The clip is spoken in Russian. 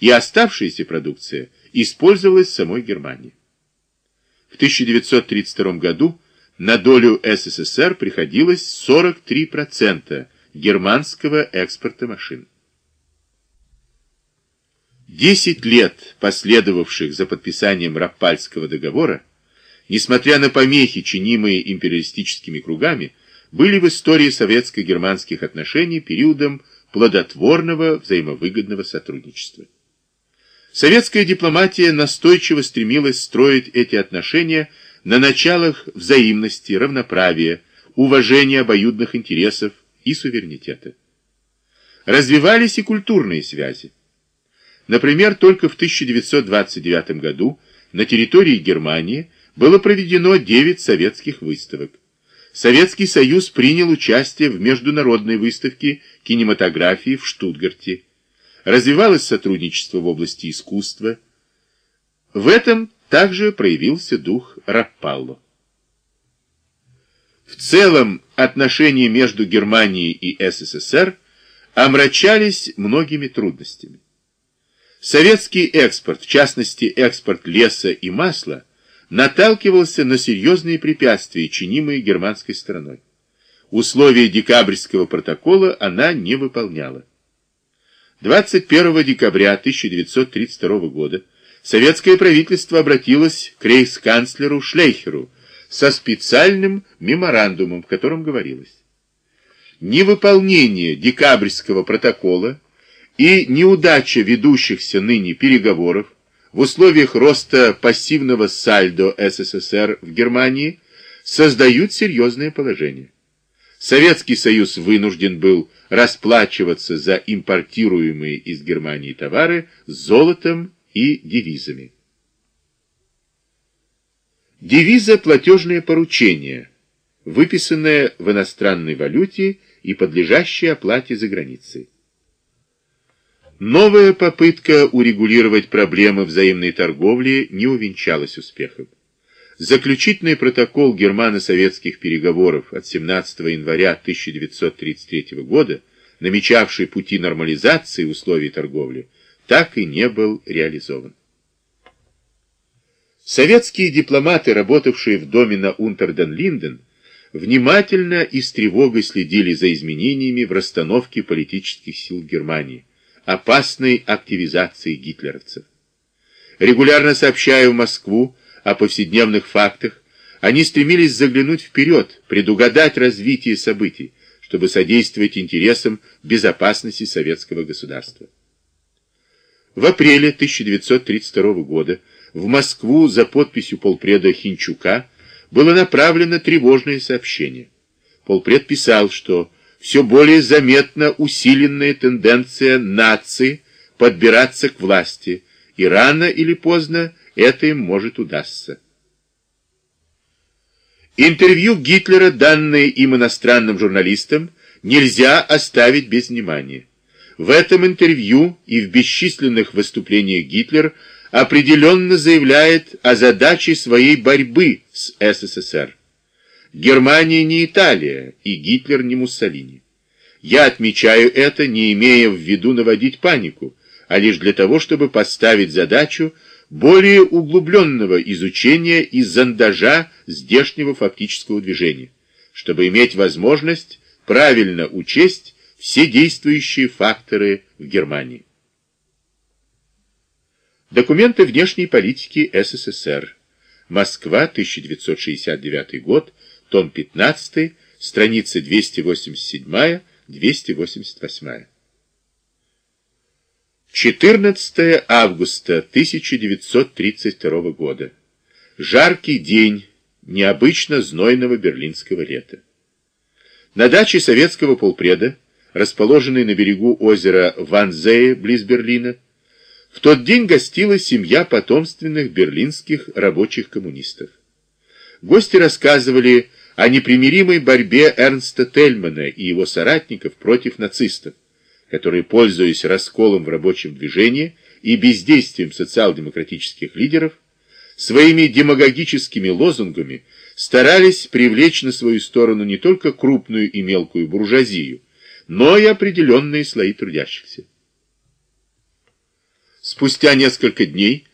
и оставшаяся продукция использовалась в самой Германии. В 1932 году на долю СССР приходилось 43% германского экспорта машин. Десять лет, последовавших за подписанием Раппальского договора, несмотря на помехи, чинимые империалистическими кругами, были в истории советско-германских отношений периодом плодотворного взаимовыгодного сотрудничества. Советская дипломатия настойчиво стремилась строить эти отношения на началах взаимности, равноправия, уважения обоюдных интересов и суверенитета. Развивались и культурные связи. Например, только в 1929 году на территории Германии было проведено 9 советских выставок. Советский Союз принял участие в международной выставке кинематографии в Штутгарте. Развивалось сотрудничество в области искусства. В этом также проявился дух Раппалло. В целом, отношения между Германией и СССР омрачались многими трудностями. Советский экспорт, в частности экспорт леса и масла, наталкивался на серьезные препятствия, чинимые германской стороной. Условия декабрьского протокола она не выполняла. 21 декабря 1932 года советское правительство обратилось к рейхсканцлеру Шлейхеру со специальным меморандумом, в котором говорилось «Невыполнение декабрьского протокола и неудача ведущихся ныне переговоров в условиях роста пассивного сальдо СССР в Германии создают серьезное положение. Советский Союз вынужден был расплачиваться за импортируемые из Германии товары золотом и девизами. Девиза «Платежное поручение», выписанное в иностранной валюте и подлежащее оплате за границей. Новая попытка урегулировать проблемы взаимной торговли не увенчалась успехом. Заключительный протокол германо-советских переговоров от 17 января 1933 года, намечавший пути нормализации условий торговли, так и не был реализован. Советские дипломаты, работавшие в доме на Унтерден-Линден, внимательно и с тревогой следили за изменениями в расстановке политических сил Германии, опасной активизации гитлеровцев. Регулярно сообщая в Москву о повседневных фактах, они стремились заглянуть вперед, предугадать развитие событий, чтобы содействовать интересам безопасности советского государства. В апреле 1932 года в Москву за подписью полпреда Хинчука было направлено тревожное сообщение. Полпред писал, что все более заметна усиленная тенденция нации подбираться к власти, и рано или поздно это им может удастся. Интервью Гитлера, данные им иностранным журналистам, нельзя оставить без внимания. В этом интервью и в бесчисленных выступлениях Гитлер определенно заявляет о задаче своей борьбы с СССР. Германия не Италия, и Гитлер не Муссолини. Я отмечаю это, не имея в виду наводить панику, а лишь для того, чтобы поставить задачу более углубленного изучения и зондажа здешнего фактического движения, чтобы иметь возможность правильно учесть все действующие факторы в Германии. Документы внешней политики СССР. Москва, 1969 год, том 15, страница 287, 288. 14 августа 1932 года. Жаркий день необычно знойного берлинского лета. На даче советского полпреда, расположенной на берегу озера Ванзее, близ Берлина, в тот день гостила семья потомственных берлинских рабочих коммунистов. Гости рассказывали о непримиримой борьбе Эрнста Тельмана и его соратников против нацистов, которые, пользуясь расколом в рабочем движении и бездействием социал-демократических лидеров, своими демагогическими лозунгами старались привлечь на свою сторону не только крупную и мелкую буржуазию, но и определенные слои трудящихся. Спустя несколько дней